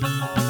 Bye.